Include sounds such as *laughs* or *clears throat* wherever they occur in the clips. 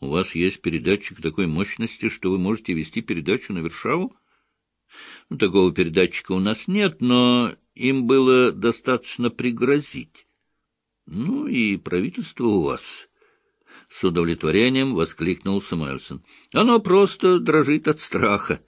У вас есть передатчик такой мощности, что вы можете вести передачу на Вершаву? Ну, такого передатчика у нас нет, но им было достаточно пригрозить. Ну и правительство у вас. С удовлетворением воскликнул Самуэльсон. Оно просто дрожит от страха.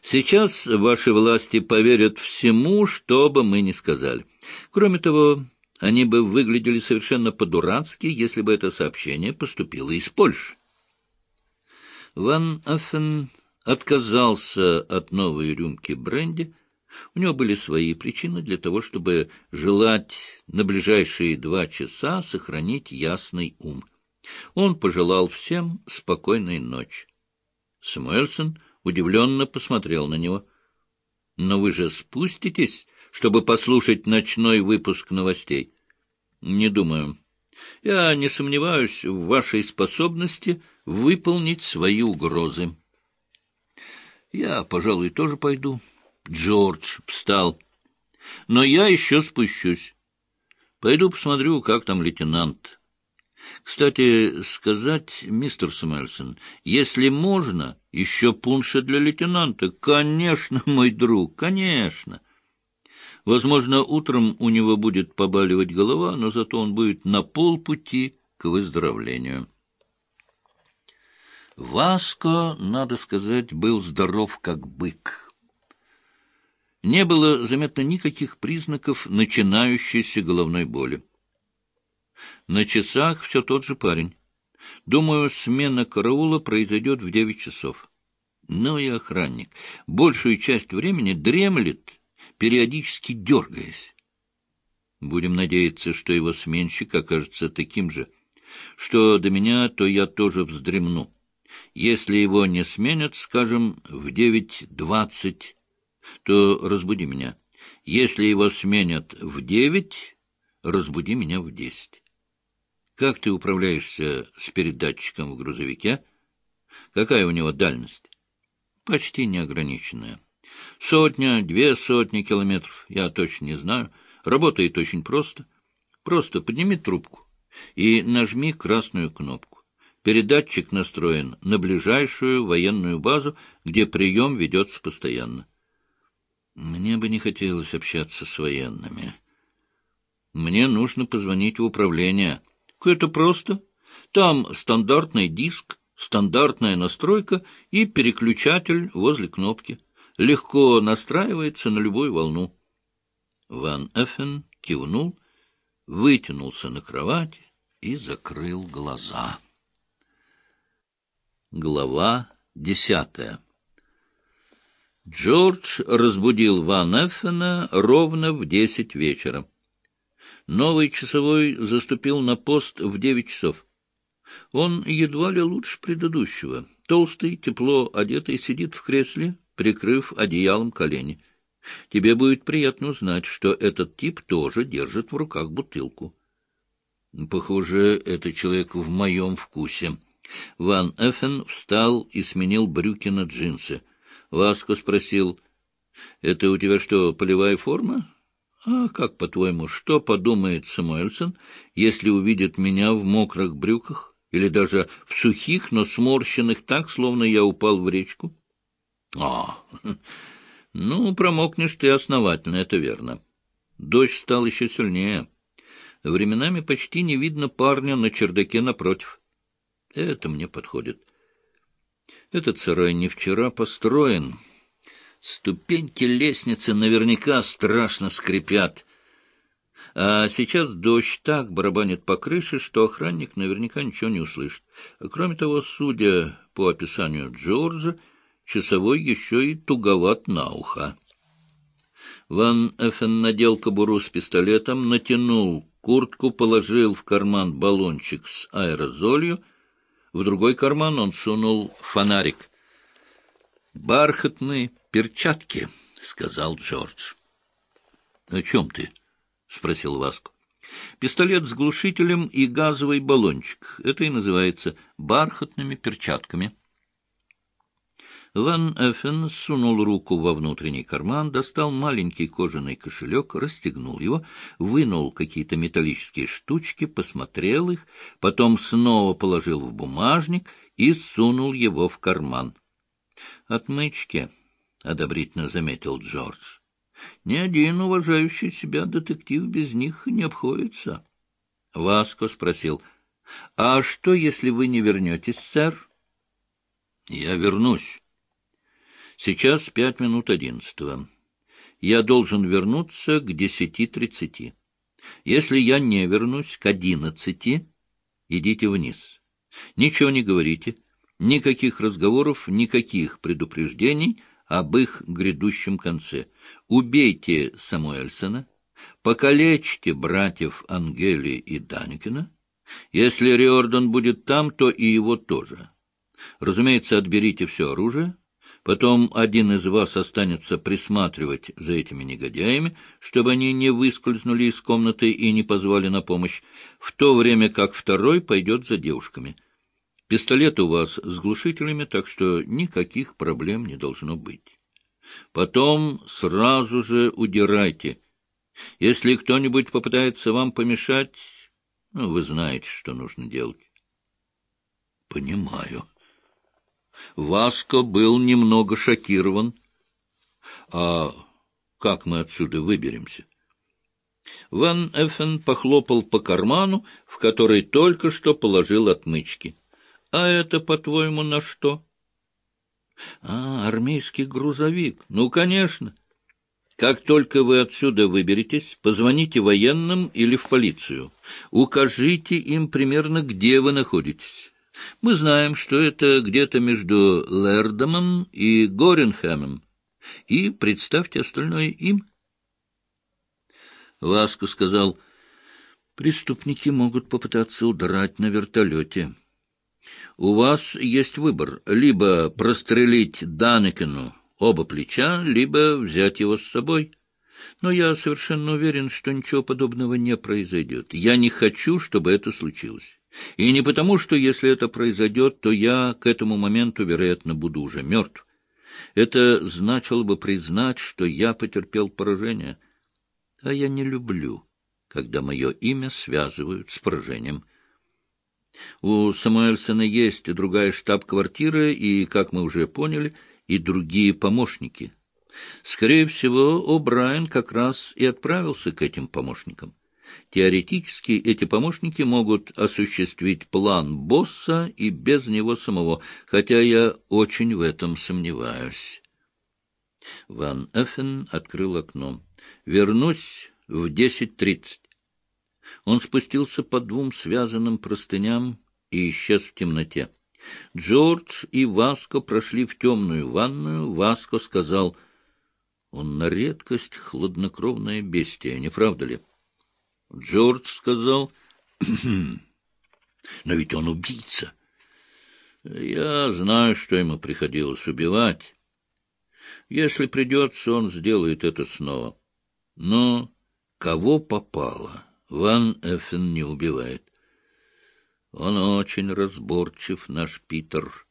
Сейчас ваши власти поверят всему, что бы мы ни сказали. Кроме того, они бы выглядели совершенно по-дурацки, если бы это сообщение поступило из Польши. Ван Аффен отказался от новой рюмки бренди. У него были свои причины для того, чтобы желать на ближайшие два часа сохранить ясный ум. Он пожелал всем спокойной ночи. Самуэльсон удивленно посмотрел на него. — Но вы же спуститесь, чтобы послушать ночной выпуск новостей? — Не думаю. Я не сомневаюсь в вашей способности выполнить свои угрозы. Я, пожалуй, тоже пойду. Джордж встал. Но я еще спущусь. Пойду посмотрю, как там лейтенант. Кстати, сказать, мистер Самельсон, если можно, еще пунша для лейтенанта. Конечно, мой друг, конечно. Возможно, утром у него будет побаливать голова, но зато он будет на полпути к выздоровлению. Васко, надо сказать, был здоров как бык. Не было заметно никаких признаков начинающейся головной боли. На часах все тот же парень. Думаю, смена караула произойдет в девять часов. Ну и охранник. Большую часть времени дремлет, периодически дергаясь. Будем надеяться, что его сменщик окажется таким же. Что до меня, то я тоже вздремну. Если его не сменят, скажем, в девять двадцать, то разбуди меня. Если его сменят в девять, разбуди меня в десять. Как ты управляешься с передатчиком в грузовике? Какая у него дальность? Почти неограниченная. Сотня, две сотни километров, я точно не знаю. Работает очень просто. Просто подними трубку и нажми красную кнопку. Передатчик настроен на ближайшую военную базу, где прием ведется постоянно. Мне бы не хотелось общаться с военными. Мне нужно позвонить в управление. Это просто. Там стандартный диск, стандартная настройка и переключатель возле кнопки. Легко настраивается на любую волну. Ван Эффен кивнул, вытянулся на кровати и закрыл глаза. Глава десятая Джордж разбудил Ван Эффена ровно в десять вечера. Новый часовой заступил на пост в девять часов. Он едва ли лучше предыдущего. Толстый, тепло одетый, сидит в кресле, прикрыв одеялом колени. Тебе будет приятно узнать, что этот тип тоже держит в руках бутылку. Похоже, это человек в моем вкусе. Ван Эффен встал и сменил брюки на джинсы. Васко спросил, — Это у тебя что, полевая форма? — А как, по-твоему, что подумает Самуэльсон, если увидит меня в мокрых брюках или даже в сухих, но сморщенных так, словно я упал в речку? — А, *laughs* ну, промокнешь ты основательно, это верно. Дождь стал еще сильнее. Временами почти не видно парня на чердаке напротив. Это мне подходит. Этот сарай не вчера построен. Ступеньки лестницы наверняка страшно скрипят. А сейчас дождь так барабанит по крыше, что охранник наверняка ничего не услышит. Кроме того, судя по описанию Джорджа, часовой еще и туговат на ухо. Ван Эффен надел кобуру с пистолетом, натянул куртку, положил в карман баллончик с аэрозолью — в другой карман он сунул фонарик. «Бархатные перчатки», — сказал Джордж. «О чем ты?» — спросил Васко. «Пистолет с глушителем и газовый баллончик. Это и называется бархатными перчатками». Ван Эффен сунул руку во внутренний карман, достал маленький кожаный кошелек, расстегнул его, вынул какие-то металлические штучки, посмотрел их, потом снова положил в бумажник и сунул его в карман. «Отмычки», — одобрительно заметил Джордж. «Ни один уважающий себя детектив без них не обходится». Васко спросил, «А что, если вы не вернетесь, сэр?» «Я вернусь». Сейчас пять минут одиннадцатого. Я должен вернуться к десяти тридцати. Если я не вернусь к одиннадцати, идите вниз. Ничего не говорите, никаких разговоров, никаких предупреждений об их грядущем конце. Убейте Самуэльсона, покалечьте братьев Ангели и Даникина. Если Риордан будет там, то и его тоже. Разумеется, отберите все оружие, Потом один из вас останется присматривать за этими негодяями, чтобы они не выскользнули из комнаты и не позвали на помощь, в то время как второй пойдет за девушками. Пистолет у вас с глушителями, так что никаких проблем не должно быть. Потом сразу же удирайте. Если кто-нибудь попытается вам помешать, ну, вы знаете, что нужно делать. — Понимаю. Васко был немного шокирован. А как мы отсюда выберемся? Ван Эффен похлопал по карману, в который только что положил отмычки. — А это, по-твоему, на что? — А, армейский грузовик. Ну, конечно. Как только вы отсюда выберетесь, позвоните военным или в полицию. Укажите им примерно, где вы находитесь. Мы знаем, что это где-то между Лердомом и Горенхэмом. И представьте остальное им. Васко сказал, преступники могут попытаться удрать на вертолете. У вас есть выбор — либо прострелить Данекену оба плеча, либо взять его с собой. Но я совершенно уверен, что ничего подобного не произойдет. Я не хочу, чтобы это случилось. И не потому, что если это произойдет, то я к этому моменту, вероятно, буду уже мертв. Это значило бы признать, что я потерпел поражение. А я не люблю, когда мое имя связывают с поражением. У Самуэльсона есть другая штаб-квартира и, как мы уже поняли, и другие помощники. Скорее всего, О'Брайен как раз и отправился к этим помощникам. Теоретически эти помощники могут осуществить план босса и без него самого, хотя я очень в этом сомневаюсь. Ван Эффен открыл окно. «Вернусь в десять тридцать». Он спустился по двум связанным простыням и исчез в темноте. Джордж и Васко прошли в темную ванную. Васко сказал, «Он на редкость хладнокровное бестие, не правда ли?» Джордж сказал, *clears throat* но ведь он убийца. Я знаю, что ему приходилось убивать. Если придется, он сделает это снова. Но кого попало, Ван Эффен не убивает. Он очень разборчив, наш Питер.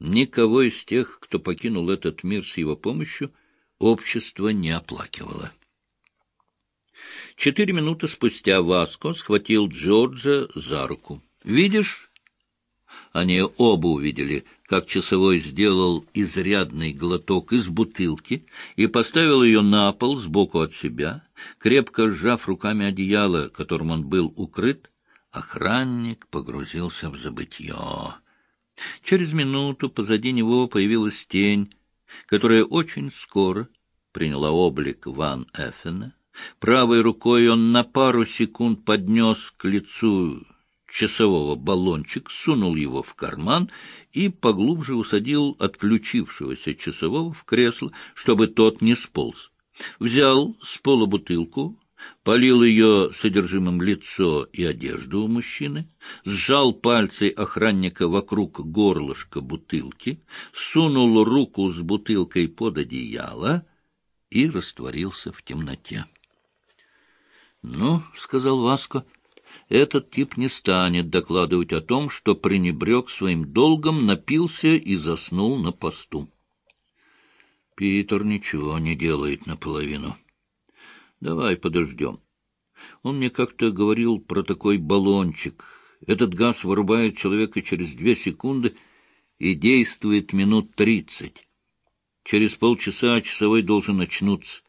Никого из тех, кто покинул этот мир с его помощью, общество не оплакивало. Четыре минуты спустя Васко схватил Джорджа за руку. «Видишь?» Они оба увидели, как часовой сделал изрядный глоток из бутылки и поставил ее на пол сбоку от себя, крепко сжав руками одеяло, которым он был укрыт, охранник погрузился в забытье. Через минуту позади него появилась тень, которая очень скоро приняла облик Ван Эффена, Правой рукой он на пару секунд поднес к лицу часового баллончик, сунул его в карман и поглубже усадил отключившегося часового в кресло, чтобы тот не сполз. Взял с пола бутылку, полил ее содержимым лицо и одежду у мужчины, сжал пальцы охранника вокруг горлышка бутылки, сунул руку с бутылкой под одеяло и растворился в темноте. — Ну, — сказал Васко, Этот тип не станет докладывать о том, что пренебрег своим долгом, напился и заснул на посту. Питер ничего не делает наполовину. Давай подождем. Он мне как-то говорил про такой баллончик. Этот газ вырубает человека через две секунды и действует минут тридцать. Через полчаса часовой должен очнуться.